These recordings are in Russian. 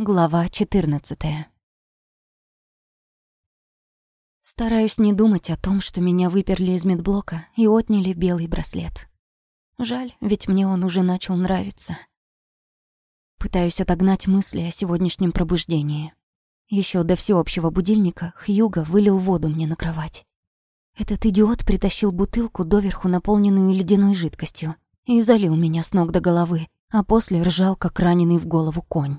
Глава 14 Стараюсь не думать о том, что меня выперли из медблока и отняли белый браслет. Жаль, ведь мне он уже начал нравиться. Пытаюсь отогнать мысли о сегодняшнем пробуждении. Еще до всеобщего будильника Хьюга вылил воду мне на кровать. Этот идиот притащил бутылку, доверху наполненную ледяной жидкостью, и залил меня с ног до головы, а после ржал, как раненый в голову конь.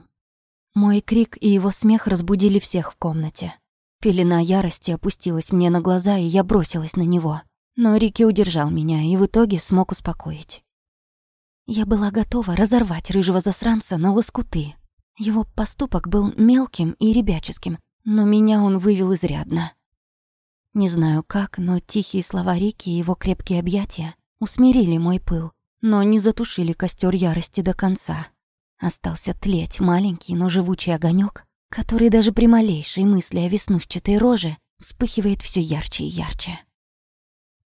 Мой крик и его смех разбудили всех в комнате. Пелена ярости опустилась мне на глаза, и я бросилась на него. Но Рики удержал меня и в итоге смог успокоить. Я была готова разорвать рыжего засранца на лоскуты. Его поступок был мелким и ребяческим, но меня он вывел изрядно. Не знаю как, но тихие слова Рики и его крепкие объятия усмирили мой пыл, но не затушили костер ярости до конца. Остался тлеть маленький, но живучий огонек, который даже при малейшей мысли о веснушчатой роже вспыхивает все ярче и ярче.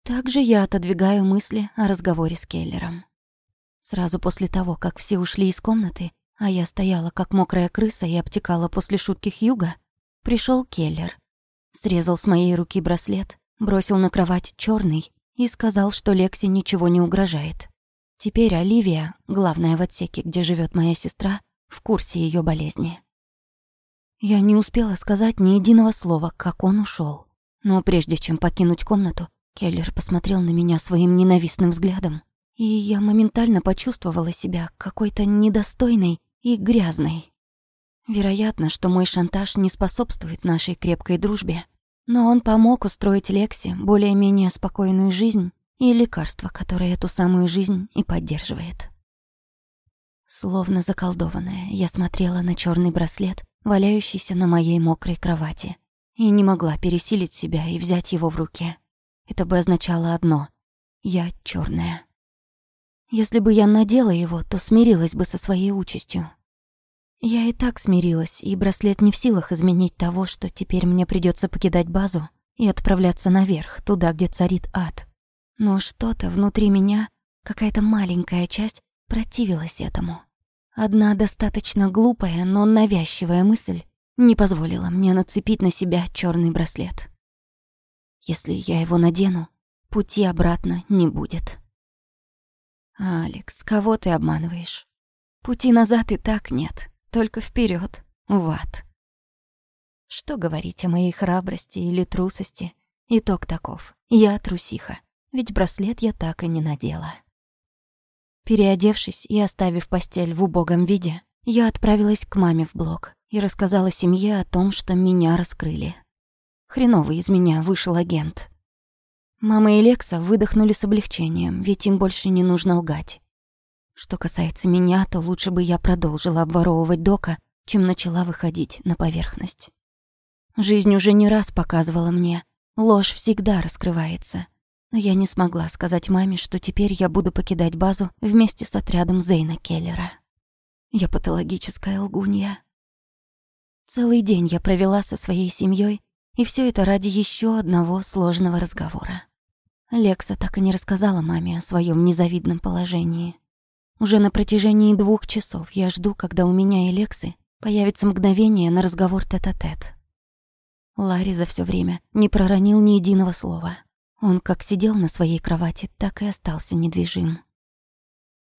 Также я отодвигаю мысли о разговоре с Келлером. Сразу после того, как все ушли из комнаты, а я стояла как мокрая крыса и обтекала после шутки Хьюга, пришел Келлер. Срезал с моей руки браслет, бросил на кровать черный и сказал, что Лекси ничего не угрожает. Теперь Оливия, главная в отсеке, где живет моя сестра, в курсе ее болезни. Я не успела сказать ни единого слова, как он ушел. Но прежде чем покинуть комнату, Келлер посмотрел на меня своим ненавистным взглядом, и я моментально почувствовала себя какой-то недостойной и грязной. Вероятно, что мой шантаж не способствует нашей крепкой дружбе, но он помог устроить Лекси более-менее спокойную жизнь и лекарство, которое эту самую жизнь и поддерживает. Словно заколдованная, я смотрела на черный браслет, валяющийся на моей мокрой кровати, и не могла пересилить себя и взять его в руки. Это бы означало одно — я черная. Если бы я надела его, то смирилась бы со своей участью. Я и так смирилась, и браслет не в силах изменить того, что теперь мне придется покидать базу и отправляться наверх, туда, где царит ад. Но что-то внутри меня, какая-то маленькая часть, противилась этому. Одна достаточно глупая, но навязчивая мысль не позволила мне нацепить на себя черный браслет. Если я его надену, пути обратно не будет. «Алекс, кого ты обманываешь? Пути назад и так нет, только вперед, в ад». Что говорить о моей храбрости или трусости? Итог таков. Я трусиха ведь браслет я так и не надела. Переодевшись и оставив постель в убогом виде, я отправилась к маме в блок и рассказала семье о том, что меня раскрыли. Хреновый из меня вышел агент. Мама и Лекса выдохнули с облегчением, ведь им больше не нужно лгать. Что касается меня, то лучше бы я продолжила обворовывать Дока, чем начала выходить на поверхность. Жизнь уже не раз показывала мне, ложь всегда раскрывается, но я не смогла сказать маме, что теперь я буду покидать базу вместе с отрядом Зейна Келлера. Я патологическая лгунья. Целый день я провела со своей семьей, и все это ради еще одного сложного разговора. Лекса так и не рассказала маме о своем незавидном положении. Уже на протяжении двух часов я жду, когда у меня и Лексы появится мгновение на разговор тет-а-тет. -тет. Ларри за все время не проронил ни единого слова. Он как сидел на своей кровати, так и остался недвижим.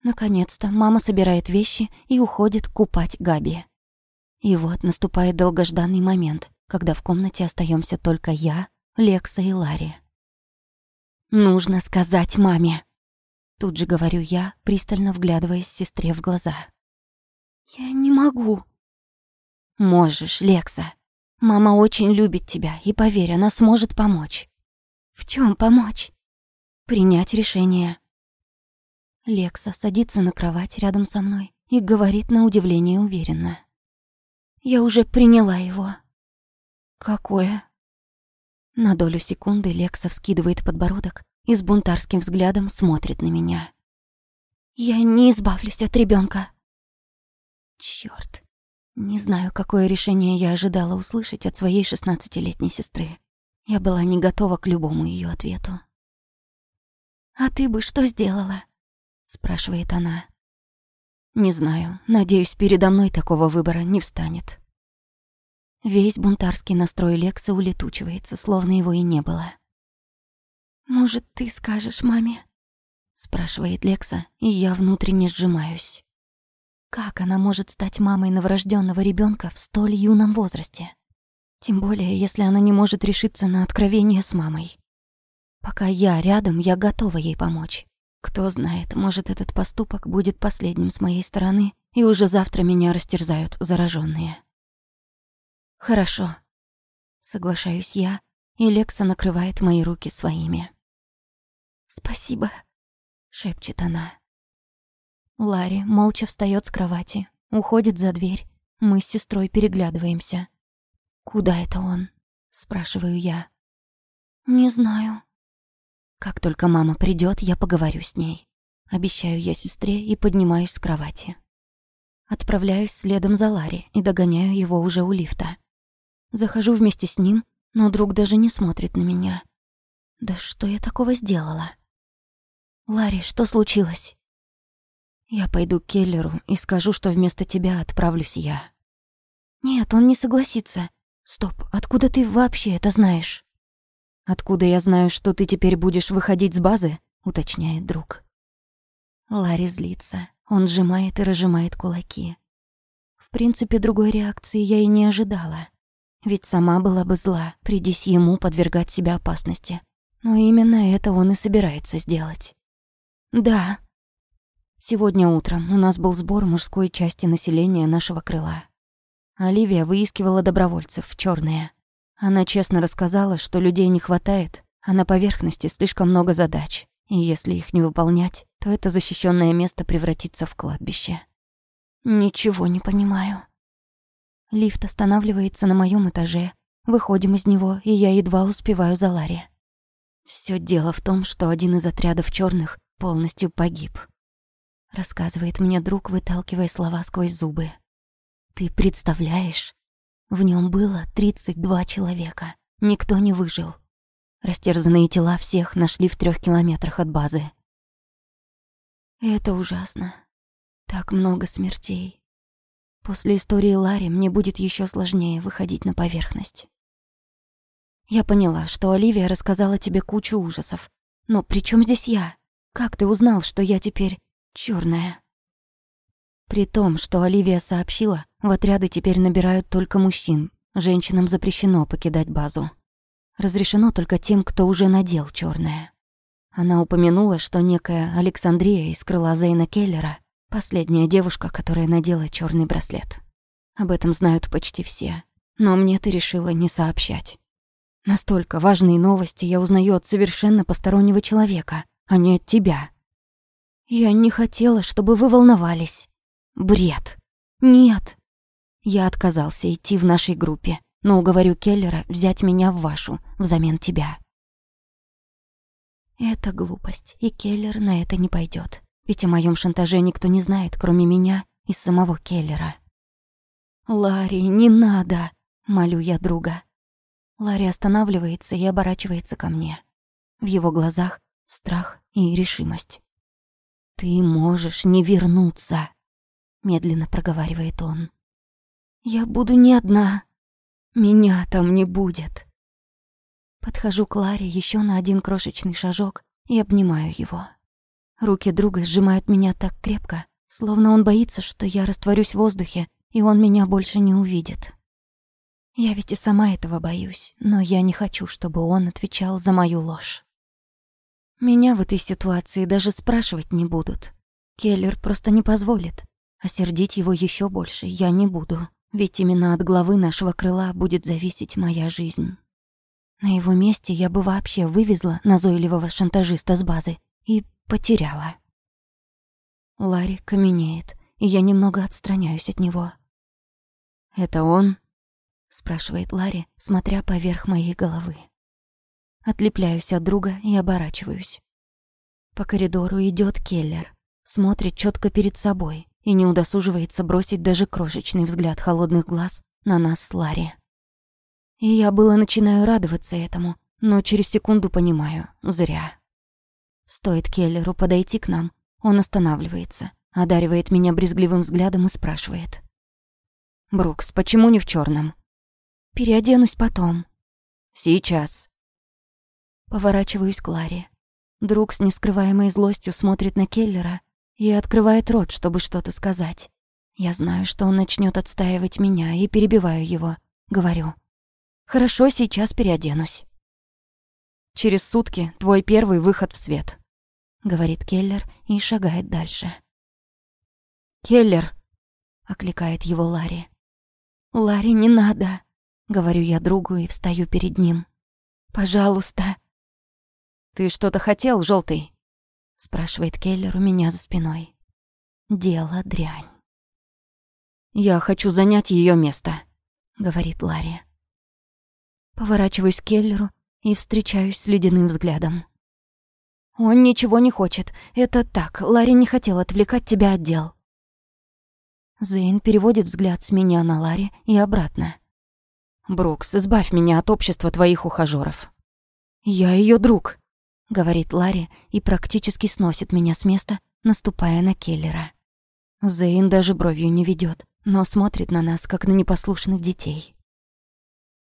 Наконец-то мама собирает вещи и уходит купать Габи. И вот наступает долгожданный момент, когда в комнате остаемся только я, Лекса и Ларри. «Нужно сказать маме!» Тут же говорю я, пристально вглядываясь сестре в глаза. «Я не могу». «Можешь, Лекса. Мама очень любит тебя, и поверь, она сможет помочь. В чем помочь? Принять решение. Лекса садится на кровать рядом со мной и говорит на удивление уверенно. Я уже приняла его. Какое? На долю секунды Лекса вскидывает подбородок и с бунтарским взглядом смотрит на меня. Я не избавлюсь от ребенка. Черт! Не знаю, какое решение я ожидала услышать от своей шестнадцатилетней сестры. Я была не готова к любому ее ответу. «А ты бы что сделала?» — спрашивает она. Не знаю, надеюсь, передо мной такого выбора не встанет. Весь бунтарский настрой Лекса улетучивается, словно его и не было. «Может, ты скажешь маме?» спрашивает Лекса, и я внутренне сжимаюсь. Как она может стать мамой новорожденного ребенка в столь юном возрасте? Тем более, если она не может решиться на откровение с мамой. Пока я рядом, я готова ей помочь. Кто знает, может, этот поступок будет последним с моей стороны, и уже завтра меня растерзают зараженные. Хорошо. Соглашаюсь я, и Лекса накрывает мои руки своими. Спасибо шепчет она. Ларри молча встает с кровати, уходит за дверь. Мы с сестрой переглядываемся. «Куда это он?» — спрашиваю я. «Не знаю». Как только мама придет, я поговорю с ней. Обещаю я сестре и поднимаюсь с кровати. Отправляюсь следом за Ларри и догоняю его уже у лифта. Захожу вместе с ним, но друг даже не смотрит на меня. Да что я такого сделала? «Ларри, что случилось?» «Я пойду к Келлеру и скажу, что вместо тебя отправлюсь я». «Нет, он не согласится. Стоп, откуда ты вообще это знаешь?» «Откуда я знаю, что ты теперь будешь выходить с базы?» — уточняет друг. Ларри злится. Он сжимает и разжимает кулаки. В принципе, другой реакции я и не ожидала. Ведь сама была бы зла, придись ему подвергать себя опасности. Но именно это он и собирается сделать. «Да». Сегодня утром у нас был сбор мужской части населения нашего крыла. Оливия выискивала добровольцев в чёрные. Она честно рассказала, что людей не хватает, а на поверхности слишком много задач, и если их не выполнять, то это защищенное место превратится в кладбище. Ничего не понимаю. Лифт останавливается на моем этаже, выходим из него, и я едва успеваю за Ларри. Всё дело в том, что один из отрядов чёрных полностью погиб. Рассказывает мне друг, выталкивая слова сквозь зубы. Ты представляешь? В нем было 32 человека. Никто не выжил. Растерзанные тела всех нашли в трех километрах от базы. Это ужасно. Так много смертей. После истории Ларри мне будет еще сложнее выходить на поверхность. Я поняла, что Оливия рассказала тебе кучу ужасов. Но при чем здесь я? Как ты узнал, что я теперь черная? При том, что Оливия сообщила, в отряды теперь набирают только мужчин. Женщинам запрещено покидать базу. Разрешено только тем, кто уже надел черное. Она упомянула, что некая Александрия из крыла Зейна Келлера — последняя девушка, которая надела черный браслет. Об этом знают почти все. Но мне ты решила не сообщать. Настолько важные новости я узнаю от совершенно постороннего человека — а не от тебя. Я не хотела, чтобы вы волновались. Бред. Нет. Я отказался идти в нашей группе, но уговорю Келлера взять меня в вашу взамен тебя. Это глупость, и Келлер на это не пойдет. Ведь о моем шантаже никто не знает, кроме меня и самого Келлера. «Ларри, не надо!» — молю я друга. Ларри останавливается и оборачивается ко мне. В его глазах страх и решимость. «Ты можешь не вернуться», — медленно проговаривает он. «Я буду не одна. Меня там не будет». Подхожу к Ларе еще на один крошечный шажок и обнимаю его. Руки друга сжимают меня так крепко, словно он боится, что я растворюсь в воздухе, и он меня больше не увидит. Я ведь и сама этого боюсь, но я не хочу, чтобы он отвечал за мою ложь. Меня в этой ситуации даже спрашивать не будут. Келлер просто не позволит. А сердить его еще больше я не буду. Ведь именно от главы нашего крыла будет зависеть моя жизнь. На его месте я бы вообще вывезла назойливого шантажиста с базы и потеряла. Ларри каменеет, и я немного отстраняюсь от него. «Это он?» — спрашивает Ларри, смотря поверх моей головы. Отлепляюсь от друга и оборачиваюсь. По коридору идет Келлер, смотрит четко перед собой и не удосуживается бросить даже крошечный взгляд холодных глаз на нас с Ларри. И я было начинаю радоваться этому, но через секунду понимаю — зря. Стоит Келлеру подойти к нам, он останавливается, одаривает меня брезгливым взглядом и спрашивает. «Брукс, почему не в черном? «Переоденусь потом». «Сейчас». Поворачиваюсь к Ларе. Друг с нескрываемой злостью смотрит на Келлера и открывает рот, чтобы что-то сказать. Я знаю, что он начнет отстаивать меня, и перебиваю его. Говорю. «Хорошо, сейчас переоденусь». «Через сутки твой первый выход в свет», — говорит Келлер и шагает дальше. «Келлер!» — окликает его Ларри. «Ларри, не надо!» — говорю я другу и встаю перед ним. «Пожалуйста!» «Ты что-то хотел, желтый? Спрашивает Келлер у меня за спиной. «Дело дрянь». «Я хочу занять ее место», — говорит Ларри. Поворачиваюсь к Келлеру и встречаюсь с ледяным взглядом. «Он ничего не хочет. Это так, Ларри не хотел отвлекать тебя от дел». Зейн переводит взгляд с меня на Ларри и обратно. «Брукс, избавь меня от общества твоих ухажёров». «Я ее друг», — говорит Ларри и практически сносит меня с места, наступая на Келлера. Зейн даже бровью не ведет, но смотрит на нас, как на непослушных детей.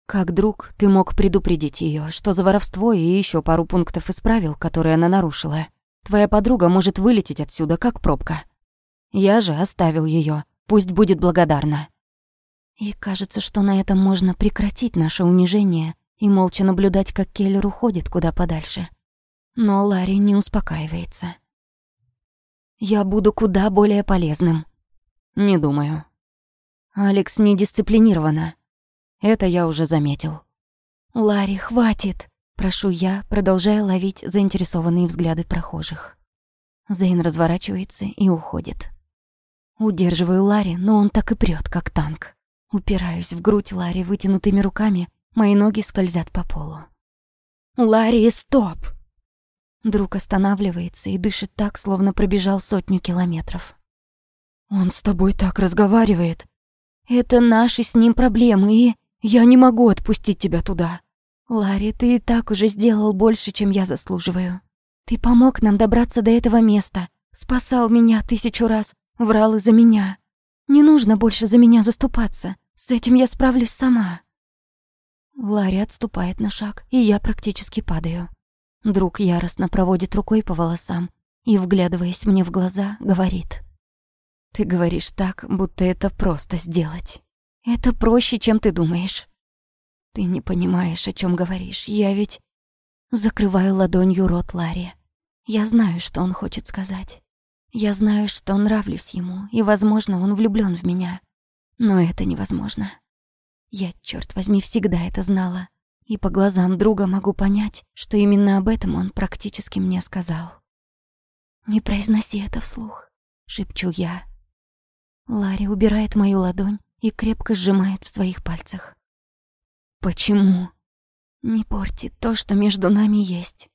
Как друг, ты мог предупредить ее, что за воровство и еще пару пунктов исправил, которые она нарушила. Твоя подруга может вылететь отсюда, как пробка. Я же оставил ее. Пусть будет благодарна. И кажется, что на этом можно прекратить наше унижение и молча наблюдать, как Келлер уходит куда подальше. Но Ларри не успокаивается. «Я буду куда более полезным». «Не думаю». Алекс недисциплинирована. Это я уже заметил. «Ларри, хватит!» Прошу я, продолжая ловить заинтересованные взгляды прохожих. Зейн разворачивается и уходит. Удерживаю Ларри, но он так и прёт, как танк. Упираюсь в грудь Ларри вытянутыми руками, мои ноги скользят по полу. «Ларри, стоп!» Друг останавливается и дышит так, словно пробежал сотню километров. «Он с тобой так разговаривает. Это наши с ним проблемы, и я не могу отпустить тебя туда. Ларри, ты и так уже сделал больше, чем я заслуживаю. Ты помог нам добраться до этого места, спасал меня тысячу раз, врал из-за меня. Не нужно больше за меня заступаться. С этим я справлюсь сама». Ларри отступает на шаг, и я практически падаю. Друг яростно проводит рукой по волосам и, вглядываясь мне в глаза, говорит. «Ты говоришь так, будто это просто сделать. Это проще, чем ты думаешь. Ты не понимаешь, о чем говоришь. Я ведь...» Закрываю ладонью рот Ларри. Я знаю, что он хочет сказать. Я знаю, что нравлюсь ему, и, возможно, он влюблён в меня. Но это невозможно. Я, чёрт возьми, всегда это знала и по глазам друга могу понять, что именно об этом он практически мне сказал. «Не произноси это вслух», — шепчу я. Ларри убирает мою ладонь и крепко сжимает в своих пальцах. «Почему?» «Не порти то, что между нами есть».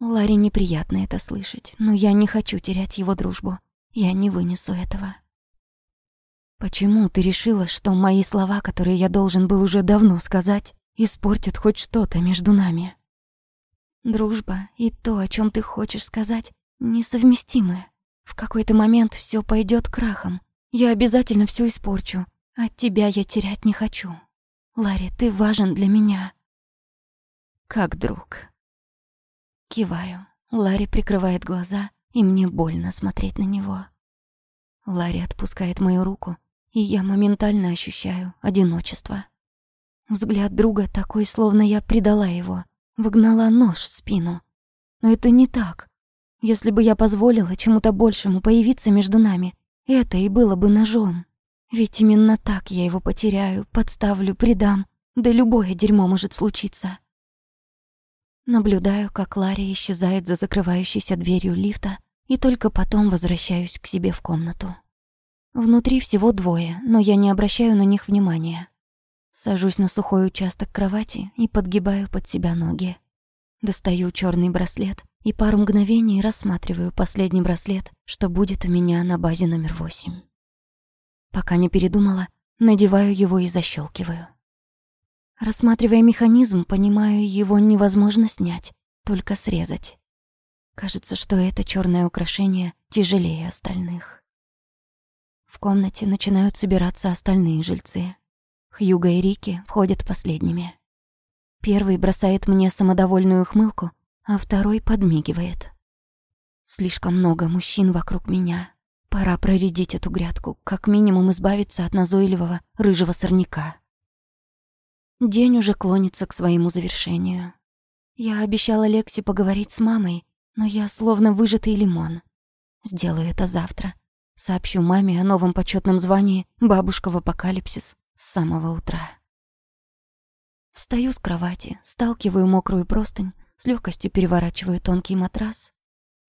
Ларри неприятно это слышать, но я не хочу терять его дружбу. Я не вынесу этого. «Почему ты решила, что мои слова, которые я должен был уже давно сказать, испортит хоть что-то между нами. Дружба и то, о чем ты хочешь сказать, несовместимы. В какой-то момент все пойдет крахом. Я обязательно все испорчу. От тебя я терять не хочу. Ларри, ты важен для меня. Как друг. Киваю. Ларри прикрывает глаза, и мне больно смотреть на него. Ларри отпускает мою руку, и я моментально ощущаю одиночество. Взгляд друга такой, словно я предала его, выгнала нож в спину. Но это не так. Если бы я позволила чему-то большему появиться между нами, это и было бы ножом. Ведь именно так я его потеряю, подставлю, предам. Да любое дерьмо может случиться. Наблюдаю, как Ларри исчезает за закрывающейся дверью лифта, и только потом возвращаюсь к себе в комнату. Внутри всего двое, но я не обращаю на них внимания. Сажусь на сухой участок кровати и подгибаю под себя ноги. Достаю черный браслет и пару мгновений рассматриваю последний браслет, что будет у меня на базе номер восемь. Пока не передумала, надеваю его и защелкиваю. Рассматривая механизм, понимаю, его невозможно снять, только срезать. Кажется, что это черное украшение тяжелее остальных. В комнате начинают собираться остальные жильцы. Хьюга и Рики входят последними. Первый бросает мне самодовольную хмылку, а второй подмигивает. Слишком много мужчин вокруг меня. Пора проредить эту грядку, как минимум избавиться от назойливого рыжего сорняка. День уже клонится к своему завершению. Я обещала Лекси поговорить с мамой, но я словно выжатый лимон. Сделаю это завтра. Сообщу маме о новом почетном звании «Бабушка в апокалипсис» с самого утра. Встаю с кровати, сталкиваю мокрую простынь, с легкостью переворачиваю тонкий матрас.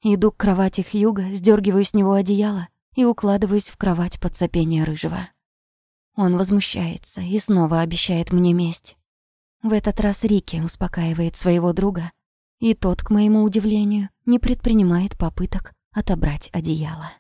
Иду к кровати Хьюга, сдергиваю с него одеяло и укладываюсь в кровать под сопение рыжего. Он возмущается и снова обещает мне месть. В этот раз Рики успокаивает своего друга, и тот, к моему удивлению, не предпринимает попыток отобрать одеяло.